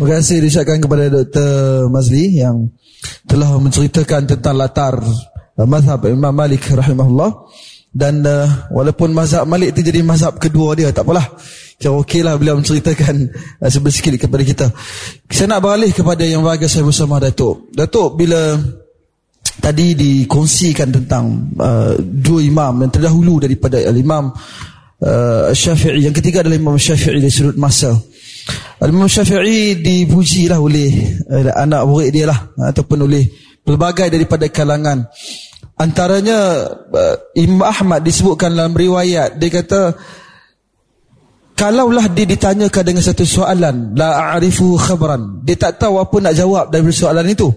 Terima kasih diucapkan kepada Dr. Mazli yang telah menceritakan tentang latar uh, mazhab Imam Malik rahimahullah. Dan uh, walaupun mazhab Malik itu jadi mazhab kedua dia tak apalah. Kira okey lah beliau menceritakan uh, sedikit kepada kita. Saya nak beralih kepada yang warga saya bersama Datuk. Datuk bila tadi dikongsikan tentang uh, dua imam yang terdahulu daripada Imam uh, Syafi'i. Yang ketiga adalah Imam Syafi'i dari sudut masa Imam Syafi'i dipuji lah oleh uh, anak murid dia lah ataupun oleh pelbagai daripada kalangan. Antaranya uh, Imam Ahmad disebutkan dalam riwayat. Dia kata kalaulah dia ditanyakan dengan satu soalan la a'rifu khabran dia tak tahu apa nak jawab dari soalan itu.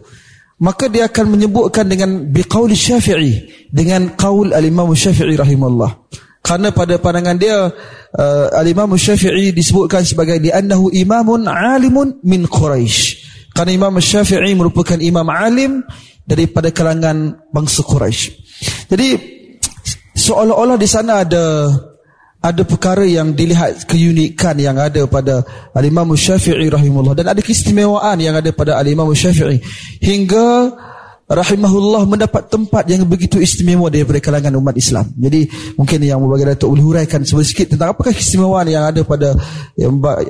Maka dia akan menyebutkan dengan biqaul syafi'i dengan qaul al-imam syafi'i rahimahullah kerana pada pandangan dia uh, al-imam syafi'i disebutkan sebagai li'annahu imamun alimun min quraisy kerana imam syafi'i merupakan imam alim daripada kalangan bangsa quraisy jadi seolah-olah di sana ada ada perkara yang dilihat keunikan yang ada pada Al-Imam Syafi'i rahimahullah. Dan ada keistimewaan yang ada pada Al-Imam Syafi'i. Hingga rahimahullah mendapat tempat yang begitu istimewa daripada kalangan umat Islam. Jadi mungkin yang berbagai Datuk boleh huraikan sedikit tentang apakah keistimewaan yang ada pada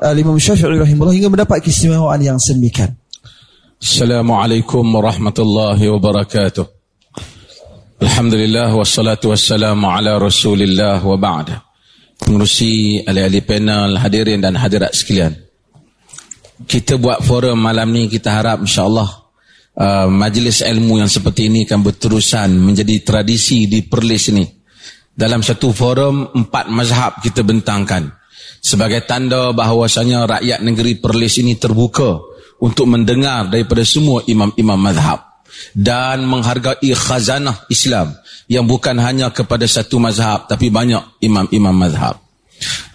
Al-Imam Syafi'i rahimahullah hingga mendapat keistimewaan yang semikian. Assalamualaikum warahmatullahi wabarakatuh. Alhamdulillah wassalatu wassalamu ala Rasulillah wa ba'da pengurusi ahli-ahli panel hadirin dan hadirat sekalian kita buat forum malam ni kita harap insyaAllah uh, majlis ilmu yang seperti ini akan berterusan menjadi tradisi di Perlis ini dalam satu forum empat mazhab kita bentangkan sebagai tanda bahawasanya rakyat negeri Perlis ini terbuka untuk mendengar daripada semua imam-imam mazhab dan menghargai khazanah Islam yang bukan hanya kepada satu mazhab tapi banyak imam-imam mazhab.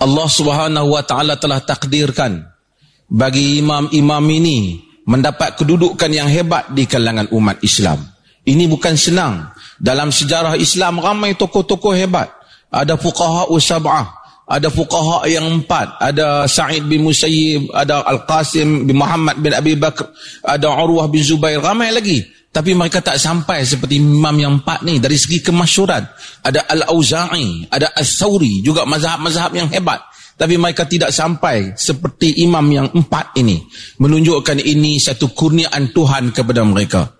Allah Subhanahu wa taala telah takdirkan bagi imam-imam ini mendapat kedudukan yang hebat di kalangan umat Islam. Ini bukan senang. Dalam sejarah Islam ramai tokoh-tokoh hebat. Ada fuqaha usab'ah, ada fuqaha yang empat, ada Sa'id bin Musayyib, ada Al-Qasim bin Muhammad bin Abi Bakr, ada Urwah bin Zubair, ramai lagi. Tapi mereka tak sampai seperti imam yang empat ni dari segi kemasyuran. Ada Al-Auza'i, ada As-Sawri, juga mazhab-mazhab yang hebat. Tapi mereka tidak sampai seperti imam yang empat ini. Menunjukkan ini satu kurniaan Tuhan kepada mereka.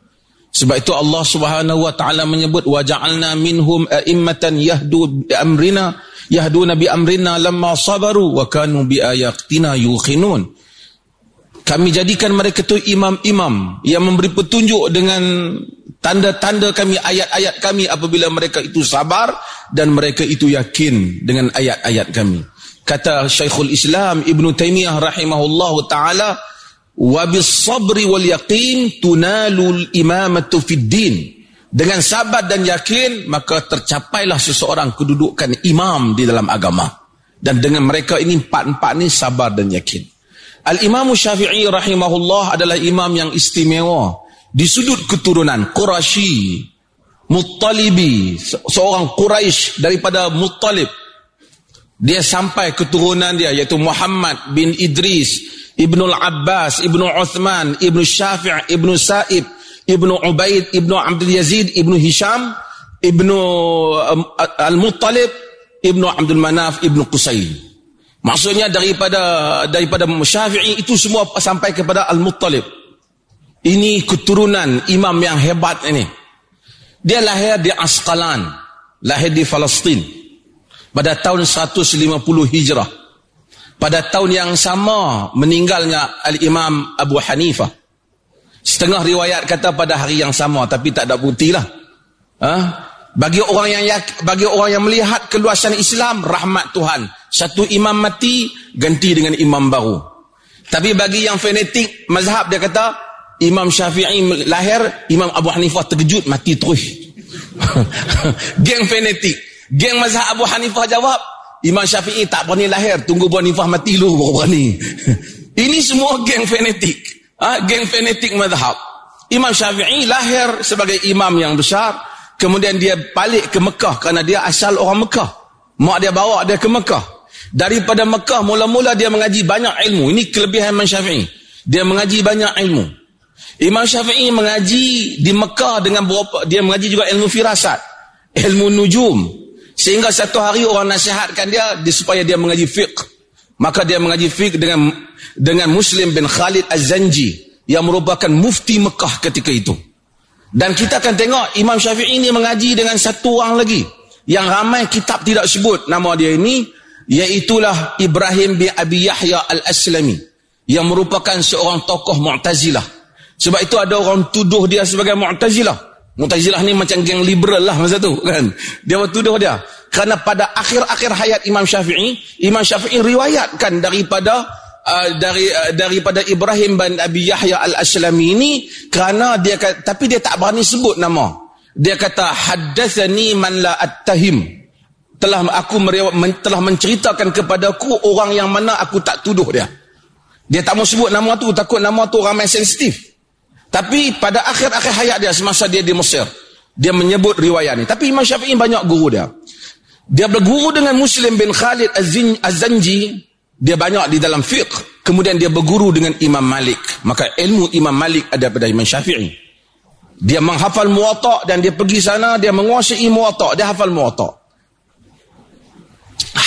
Sebab itu Allah Subhanahu wa taala menyebut wa ja'alna minhum a'immatan yahdu bi amrina yahduna bi amrina lamma sabaru wa kanu bi ayatina yukhinun kami jadikan mereka itu imam-imam yang memberi petunjuk dengan tanda-tanda kami, ayat-ayat kami apabila mereka itu sabar dan mereka itu yakin dengan ayat-ayat kami Kata Syekhul Islam Ibn Taymiyah rahimahullah ta'ala وَبِالصَّبْرِ sabri wal yaqin tunalul imamatu fid din dengan sabar dan yakin maka tercapailah seseorang kedudukan imam di dalam agama dan dengan mereka ini empat-empat ini sabar dan yakin Al-Imam Syafi'i rahimahullah adalah imam yang istimewa di sudut keturunan Quraisy, Muttalibi, seorang Quraisy daripada Muttalib. Dia sampai keturunan dia iaitu Muhammad bin Idris, Ibnu Abbas, Ibnu Uthman, Ibnu Syafi', Ibnu Sa'ib, Ibnu Ubaid, Ibnu Abdul Yazid, Ibnu Hisham, Ibnu um, Al-Muttalib, Ibnu Abdul Manaf, Ibnu Qusay. Maksudnya daripada daripada Syafi'i itu semua sampai kepada Al-Muttalib. Ini keturunan imam yang hebat ini. Dia lahir di Asqalan, lahir di Palestin pada tahun 150 Hijrah. Pada tahun yang sama meninggalnya Al-Imam Abu Hanifah. Setengah riwayat kata pada hari yang sama tapi tak ada buktilah. Ha? Bagi orang yang bagi orang yang melihat keluasan Islam rahmat Tuhan satu imam mati ganti dengan imam baru tapi bagi yang fanatik mazhab dia kata imam syafi'i lahir imam Abu Hanifah terkejut mati terus geng fanatik geng mazhab Abu Hanifah jawab imam syafi'i tak berani lahir tunggu Abu Hanifah mati dulu baru berani ini semua geng fanatik ha? geng fanatik mazhab imam syafi'i lahir sebagai imam yang besar kemudian dia balik ke Mekah kerana dia asal orang Mekah mak dia bawa dia ke Mekah Daripada Mekah mula-mula dia mengaji banyak ilmu. Ini kelebihan Imam Syafi'i. Dia mengaji banyak ilmu. Imam Syafi'i mengaji di Mekah dengan berapa dia mengaji juga ilmu firasat, ilmu nujum. Sehingga satu hari orang nasihatkan dia, supaya dia mengaji fiqh. Maka dia mengaji fiqh dengan dengan Muslim bin Khalid Az-Zanji yang merupakan mufti Mekah ketika itu. Dan kita akan tengok Imam Syafi'i ini mengaji dengan satu orang lagi. Yang ramai kitab tidak sebut nama dia ini. Iaitulah Ibrahim bin Abi Yahya Al-Aslami. Yang merupakan seorang tokoh Mu'tazilah. Sebab itu ada orang tuduh dia sebagai Mu'tazilah. Mu'tazilah ni macam geng liberal lah masa tu kan. Dia tuduh dia. Kerana pada akhir-akhir hayat Imam Syafi'i. Imam Syafi'i riwayatkan daripada uh, dari uh, daripada Ibrahim bin Abi Yahya Al-Aslami ini kerana dia kata, tapi dia tak berani sebut nama. Dia kata haddatsani man la attahim. Telah aku men, telah menceritakan kepadaku orang yang mana aku tak tuduh dia. Dia tak mau sebut nama tu takut nama tu ramai sensitif. Tapi pada akhir-akhir hayat dia semasa dia di Mesir, dia menyebut riwayat ni. Tapi Imam Syafi'i banyak guru dia. Dia berguru dengan Muslim bin Khalid Az-Zanji. Dia banyak di dalam fiqh. Kemudian dia berguru dengan Imam Malik. Maka ilmu Imam Malik ada pada Imam Syafi'i. Dia menghafal muwatta' dan dia pergi sana dia menguasai muwatta' dia hafal muwatta'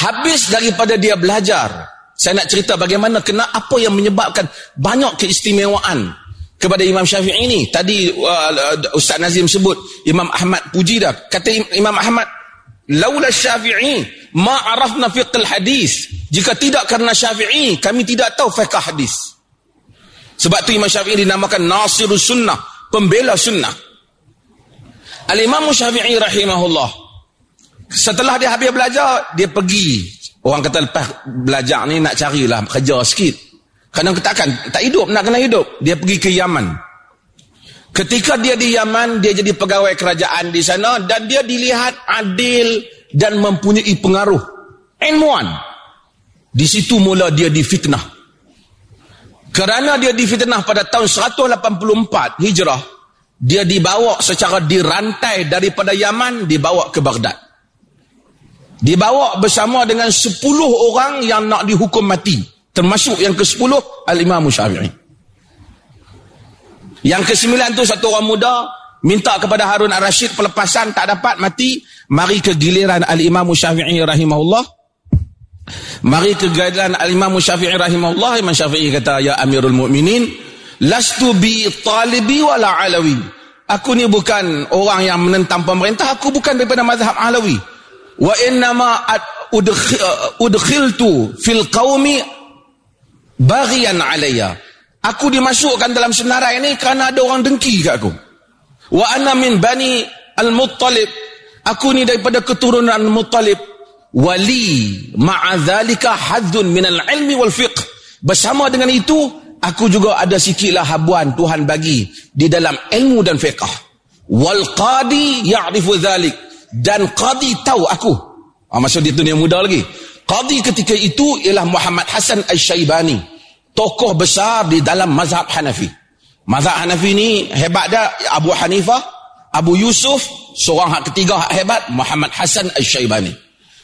habis daripada dia belajar saya nak cerita bagaimana kena apa yang menyebabkan banyak keistimewaan kepada Imam Syafi'i ini tadi uh, Ustaz Nazim sebut Imam Ahmad puji dah. Kata Imam Ahmad laula syafi'i ma arafna fiqh hadis. Jika tidak karena syafi'i kami tidak tahu fiqh hadis. Sebab tu Imam Syafi'i dinamakan nasirus sunnah pembela sunnah. Al-Imam Syafi'i rahimahullah setelah dia habis belajar dia pergi. Orang kata lepas belajar ni nak carilah kerja sikit kadang takkan tak hidup nak kena hidup dia pergi ke Yaman Ketika dia di Yaman, dia jadi pegawai kerajaan di sana dan dia dilihat adil dan mempunyai pengaruh. Ilmuwan. Di situ mula dia difitnah. Kerana dia difitnah pada tahun 184 Hijrah, dia dibawa secara dirantai daripada Yaman, dibawa ke Baghdad. Dibawa bersama dengan 10 orang yang nak dihukum mati. Termasuk yang ke-10, Al-Imam Syafi'i. Yang kesembilan tu satu orang muda minta kepada Harun al-Rashid pelepasan tak dapat mati. Mari ke giliran Al-Imam Syafi'i rahimahullah. Mari ke giliran Al-Imam Syafi'i rahimahullah. Imam Syafi'i kata, Ya Amirul Mu'minin, Lastu bi talibi wala alawi. Aku ni bukan orang yang menentang pemerintah. Aku bukan daripada mazhab alawi. Wa innama udkhiltu fil qawmi bagian alayya. Aku dimasukkan dalam senarai ini kerana ada orang dengki kat aku. Wa ana min bani al-Muttalib. Aku ni daripada keturunan al-Muttalib. Wali ma'adzalika hadzun min al-ilmi wal fiqh. Bersama dengan itu, aku juga ada sikitlah habuan Tuhan bagi di dalam ilmu dan fiqh. Wal qadi ya'rifu dhalik. Dan qadi tahu aku. Ah, maksud dia tu yang muda lagi. Qadi ketika itu ialah Muhammad Hasan Al-Syaibani tokoh besar di dalam mazhab Hanafi. Mazhab Hanafi ni hebat dia Abu Hanifah, Abu Yusuf, seorang hak ketiga hak hebat Muhammad Hasan Al-Syaibani.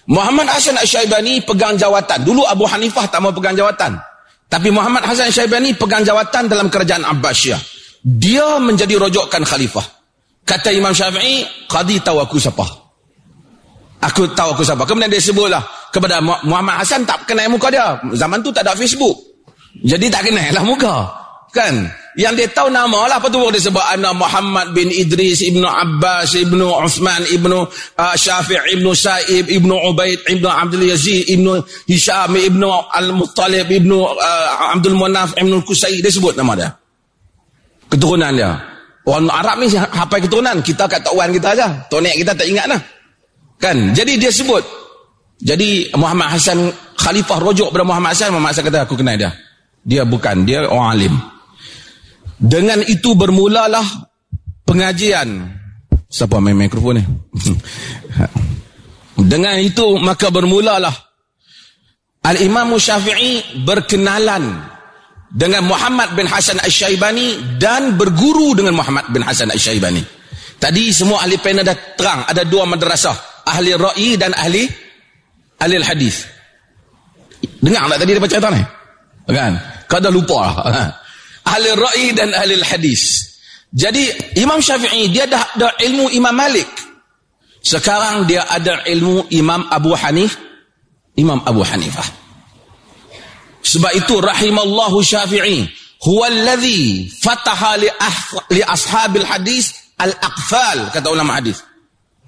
Muhammad Hasan Al-Syaibani pegang jawatan. Dulu Abu Hanifah tak mau pegang jawatan. Tapi Muhammad Hasan Al-Syaibani pegang jawatan dalam kerajaan Abbasiyah. Dia menjadi rojokkan khalifah. Kata Imam Syafi'i, Qadi tahu aku siapa. Aku tahu aku siapa. Kemudian dia sebutlah kepada Muhammad Hasan tak kenal muka dia. Zaman tu tak ada Facebook. Jadi tak kenal lah muka. Kan? Yang dia tahu nama lah. Apa tu dia sebut? Ana Muhammad bin Idris, Ibnu Abbas, Ibnu Uthman, Ibnu uh, Syafi' Ibnu Sa'ib, Ibnu Ubaid, Ibnu Abdul Yazid, Ibnu Hisham, Ibnu Al-Muttalib, Ibnu uh, Abdul Munaf, Ibnu Qusay. Dia sebut nama dia. Keturunan dia. Orang Arab ni apa keturunan? Kita kat Tok Wan kita aja. Tonek kita tak ingat lah. Kan? Jadi dia sebut. Jadi Muhammad Hasan Khalifah rojok pada Muhammad Hasan. Muhammad Hasan kata aku kenal dia. Dia bukan, dia orang alim. Dengan itu bermulalah pengajian. Siapa main mikrofon ni? Dengan itu maka bermulalah Al-Imam Syafi'i berkenalan dengan Muhammad bin Hasan Al-Syaibani dan berguru dengan Muhammad bin Hasan Al-Syaibani. Tadi semua ahli panel dah terang ada dua madrasah, ahli ra'i dan ahli ahli hadis. Dengar tak tadi dia baca tadi? Kan? Kadang lupa lah. ahli ra'i dan ahli hadis. Jadi Imam Syafi'i dia dah ada ilmu Imam Malik. Sekarang dia ada ilmu Imam Abu Hanif, Imam Abu Hanifah. Sebab itu rahimallahu Syafi'i huwa alladhi fataha li, li ashabil hadis al-aqfal kata ulama hadis.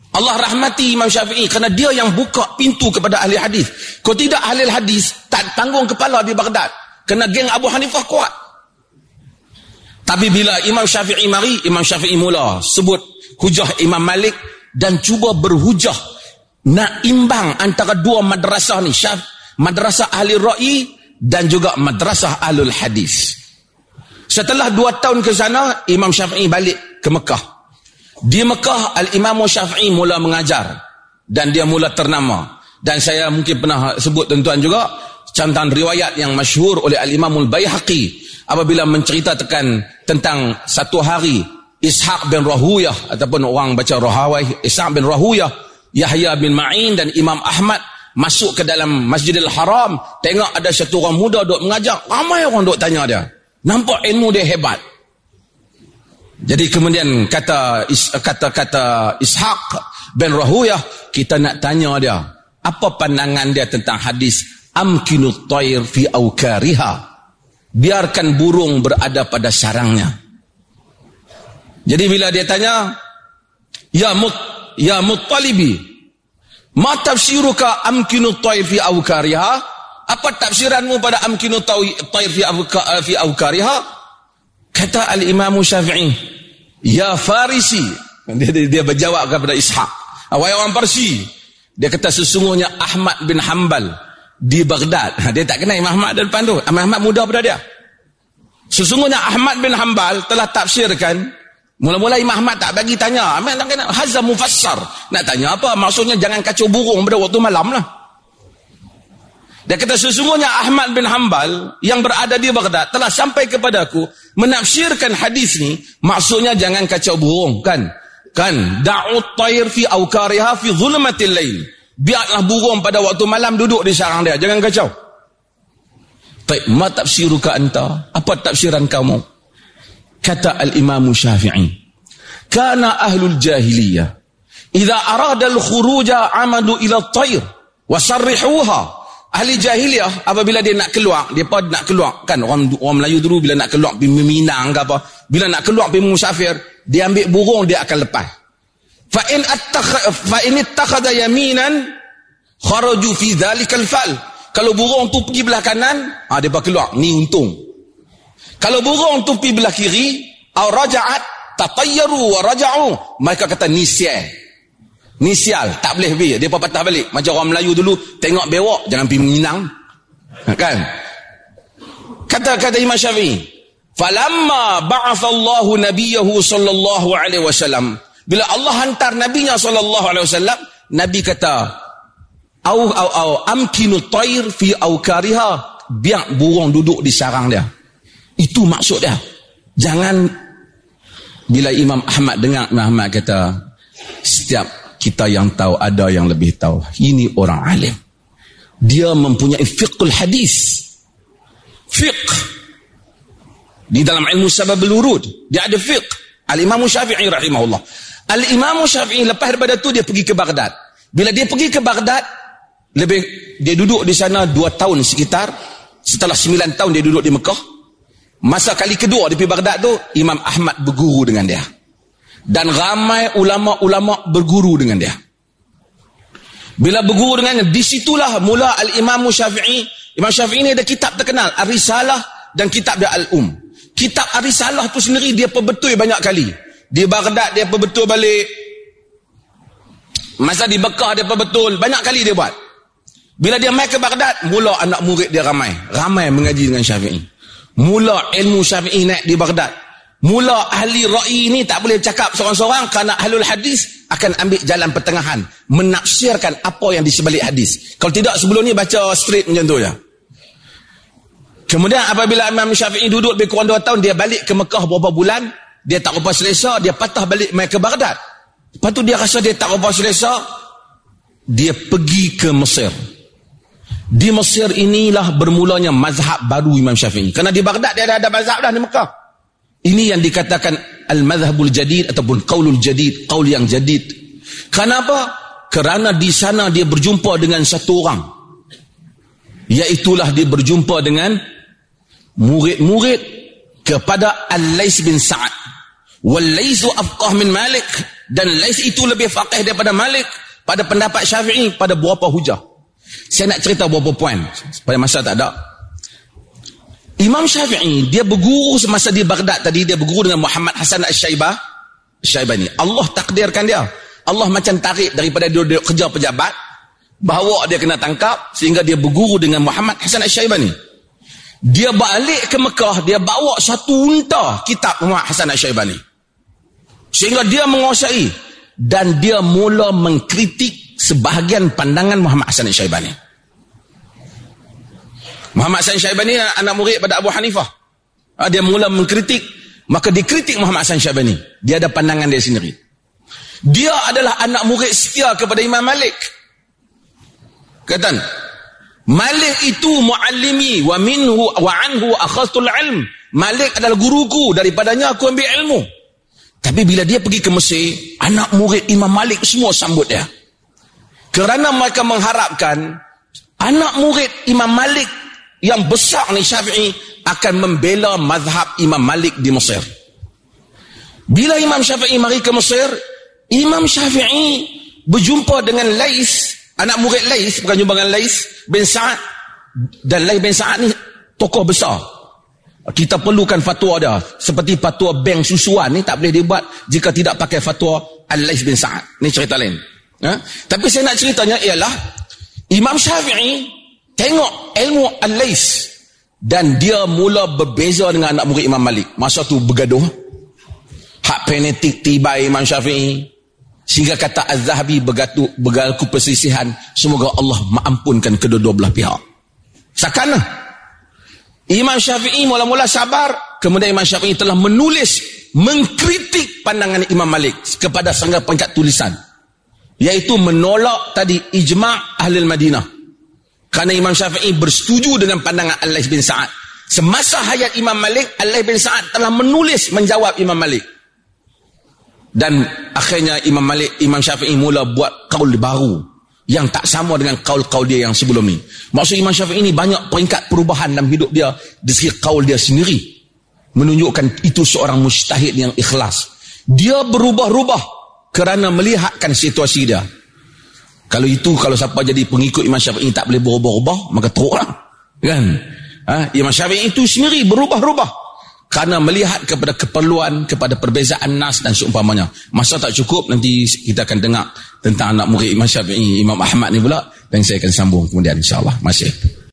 Allah rahmati Imam Syafi'i kerana dia yang buka pintu kepada ahli hadis. Kalau tidak ahli hadis tak tanggung kepala di Baghdad. Kerana geng Abu Hanifah kuat. Tapi bila Imam Syafi'i mari, Imam Syafi'i mula sebut hujah Imam Malik dan cuba berhujah nak imbang antara dua madrasah ni, Syaf, madrasah ahli ra'i dan juga madrasah ahlul hadis. Setelah dua tahun ke sana, Imam Syafi'i balik ke Mekah. Di Mekah Al-Imam Syafi'i mula mengajar dan dia mula ternama. Dan saya mungkin pernah sebut tuan-tuan juga contohan riwayat yang masyhur oleh Al-Imam Al-Baihaqi apabila menceritakan tentang satu hari Ishaq bin Rahuyah ataupun orang baca Rahawai Ishaq bin Rahuyah Yahya bin Ma'in dan Imam Ahmad masuk ke dalam Masjidil Haram. Tengok ada satu orang muda duk mengajar. Ramai orang duk tanya dia. Nampak ilmu dia hebat jadi kemudian kata kata kata Ishaq bin Rahuyah kita nak tanya dia apa pandangan dia tentang hadis amkinut tayr fi awkariha? Biarkan burung berada pada sarangnya. Jadi bila dia tanya ya mut ya muttalibi ma tafsiruka amkinut tayr fi awkariha? Apa tafsiranmu pada amkinut tayr fi awkariha Kata Al-Imam Syafi'i, Ya Farisi. Dia, dia, dia berjawab kepada Ishaq. Wahai orang Parsi. Dia kata sesungguhnya Ahmad bin Hanbal di Baghdad. Ha, dia tak kenal Imam Ahmad depan tu. Imam Ahmad muda pada dia. Sesungguhnya Ahmad bin Hanbal telah tafsirkan. Mula-mula Imam Ahmad tak bagi tanya. Ahmad tak kenal. Hazam mufassar. Nak tanya apa? Maksudnya jangan kacau burung pada waktu malam lah. Dia kata sesungguhnya Ahmad bin Hanbal yang berada di Baghdad telah sampai kepada aku menafsirkan hadis ni maksudnya jangan kacau burung kan kan da'ut tayr fi awkariha fi zulmatil lail biarlah burung pada waktu malam duduk di sarang dia jangan kacau Baik, ma tafsiruka anta? Apa tafsiran kamu? Kata al-Imam Syafi'i. Kana ahlul jahiliyah idza arada al-khuruja amadu ila at-tayr wa sarrihuha Ahli jahiliah apabila dia nak keluar, dia pun nak keluar kan orang orang Melayu dulu bila nak keluar pergi Minang ke apa, bila nak keluar pergi musafir, dia ambil burung dia akan lepas. Fa in fa in ittakhadha yaminan kharaju fi dhalikal fal. Kalau burung tu pergi belah kanan, ah dia bakal keluar, ni untung. Kalau burung tu pergi belah kiri, au raja'at tatayyaru wa raja'u, mereka kata ni sial. Ni sial, tak boleh pergi. Dia pun patah balik. Macam orang Melayu dulu, tengok bewok, jangan pergi menginang. Ha, kan? Kata-kata Imam Syafi'i. Falamma ba'athallahu nabiyahu sallallahu alaihi wasallam. Bila Allah hantar nabinya sallallahu alaihi wasallam, Nabi kata, au au au amkinu tayr fi aukariha. Biar burung duduk di sarang dia. Itu maksud dia. Jangan bila Imam Ahmad dengar Imam Ahmad kata setiap kita yang tahu ada yang lebih tahu. Ini orang alim. Dia mempunyai fiqhul hadis. Fiqh. Di dalam ilmu sabab belurud dia ada fiqh. Al-imam syafi'i rahimahullah. Al-imam syafi'i lepas daripada tu dia pergi ke Baghdad. Bila dia pergi ke Baghdad lebih dia duduk di sana dua tahun sekitar. Setelah sembilan tahun dia duduk di Mekah. Masa kali kedua di Baghdad tu Imam Ahmad berguru dengan dia dan ramai ulama-ulama berguru dengan dia. Bila berguru dengannya, disitulah mula Al-Imam Syafi'i. Imam Syafi'i ini ada kitab terkenal, Ar-Risalah dan kitab dia Al-Um. Kitab Ar-Risalah tu sendiri dia perbetul banyak kali. Di Baghdad dia perbetul balik. Masa di Bekah dia perbetul, banyak kali dia buat. Bila dia mai ke Baghdad, mula anak murid dia ramai. Ramai mengaji dengan Syafi'i. Mula ilmu Syafi'i naik di Baghdad. Mula ahli ra'i ini tak boleh cakap seorang-seorang kerana ahlul hadis akan ambil jalan pertengahan. Menafsirkan apa yang di sebalik hadis. Kalau tidak sebelum ni baca straight macam tu ya. Kemudian apabila Imam Syafi'i duduk lebih kurang 2 tahun, dia balik ke Mekah beberapa bulan, dia tak rupa selesa, dia patah balik ke Baghdad. Lepas tu dia rasa dia tak rupa selesa, dia pergi ke Mesir. Di Mesir inilah bermulanya mazhab baru Imam Syafi'i. Kerana di Baghdad dia dah ada mazhab dah di Mekah. Ini yang dikatakan al-madhhabul jadid ataupun qaulul jadid, qaul yang jadid. Kenapa? Kerana di sana dia berjumpa dengan satu orang. Iaitulah dia berjumpa dengan murid-murid kepada Al-Lais bin Sa'ad. Wal-Laisu afqah min Malik. Dan Lais itu lebih faqih daripada Malik. Pada pendapat Syafi'i pada beberapa hujah. Saya nak cerita beberapa poin. Pada masa tak ada. Imam Syafi'i dia berguru semasa di Baghdad tadi dia berguru dengan Muhammad Hasan Al-Syaibah Syaibani. Allah takdirkan dia. Allah macam tarik daripada dia, dia kerja pejabat bawa dia kena tangkap sehingga dia berguru dengan Muhammad Hasan Al-Syaibani. Dia balik ke Mekah, dia bawa satu unta kitab Muhammad Hasan Al-Syaibani. Sehingga dia menguasai dan dia mula mengkritik sebahagian pandangan Muhammad Hasan Al-Syaibani. Muhammad Hasan Syaibani anak murid pada Abu Hanifah. Ha, dia mula mengkritik, maka dikritik Muhammad Hasan Syaibani. Dia ada pandangan dia sendiri. Dia adalah anak murid setia kepada Imam Malik. Kata, Malik itu muallimi wa minhu wa anhu akhadtul ilm. Malik adalah guruku, daripadanya aku ambil ilmu. Tapi bila dia pergi ke Mesir, anak murid Imam Malik semua sambut dia. Kerana mereka mengharapkan anak murid Imam Malik yang besar ni Syafi'i akan membela mazhab Imam Malik di Mesir. Bila Imam Syafi'i mari ke Mesir, Imam Syafi'i berjumpa dengan Lais, anak murid Lais, bukan jumpa dengan Lais bin Sa'ad. Dan Lais bin Sa'ad ni tokoh besar. Kita perlukan fatwa dia. Seperti fatwa bank susuan ni tak boleh dibuat jika tidak pakai fatwa Al-Lais bin Sa'ad. Ni cerita lain. Ha? Tapi saya nak ceritanya ialah Imam Syafi'i tengok ilmu Al-Lais dan dia mula berbeza dengan anak murid Imam Malik. Masa tu bergaduh. Hak penetik tiba Imam Syafi'i. Sehingga kata Az-Zahabi bergatu bergaku persisihan semoga Allah mengampunkan kedua-dua belah pihak. Sakana Imam Syafi'i mula-mula sabar. Kemudian Imam Syafi'i telah menulis mengkritik pandangan Imam Malik kepada sangga pangkat tulisan. Iaitu menolak tadi ijma' ahli Madinah kerana Imam Syafi'i bersetuju dengan pandangan Allah bin Sa'ad. Semasa hayat Imam Malik, Allah bin Sa'ad telah menulis menjawab Imam Malik. Dan akhirnya Imam Malik, Imam Syafi'i mula buat kaul baru yang tak sama dengan kaul-kaul dia yang sebelum ni. Maksud Imam Syafi'i ini banyak peringkat perubahan dalam hidup dia di segi kaul dia sendiri. Menunjukkan itu seorang mustahid yang ikhlas. Dia berubah-ubah kerana melihatkan situasi dia. Kalau itu kalau siapa jadi pengikut Imam Syafi'i tak boleh berubah-ubah, maka teruklah. Kan? Ha? Imam Syafi'i itu sendiri berubah-ubah. Karena melihat kepada keperluan, kepada perbezaan nas dan seumpamanya. Masa tak cukup, nanti kita akan dengar tentang anak murid Imam Syafi'i, Imam Ahmad ni pula. Dan saya akan sambung kemudian insyaAllah. Masih.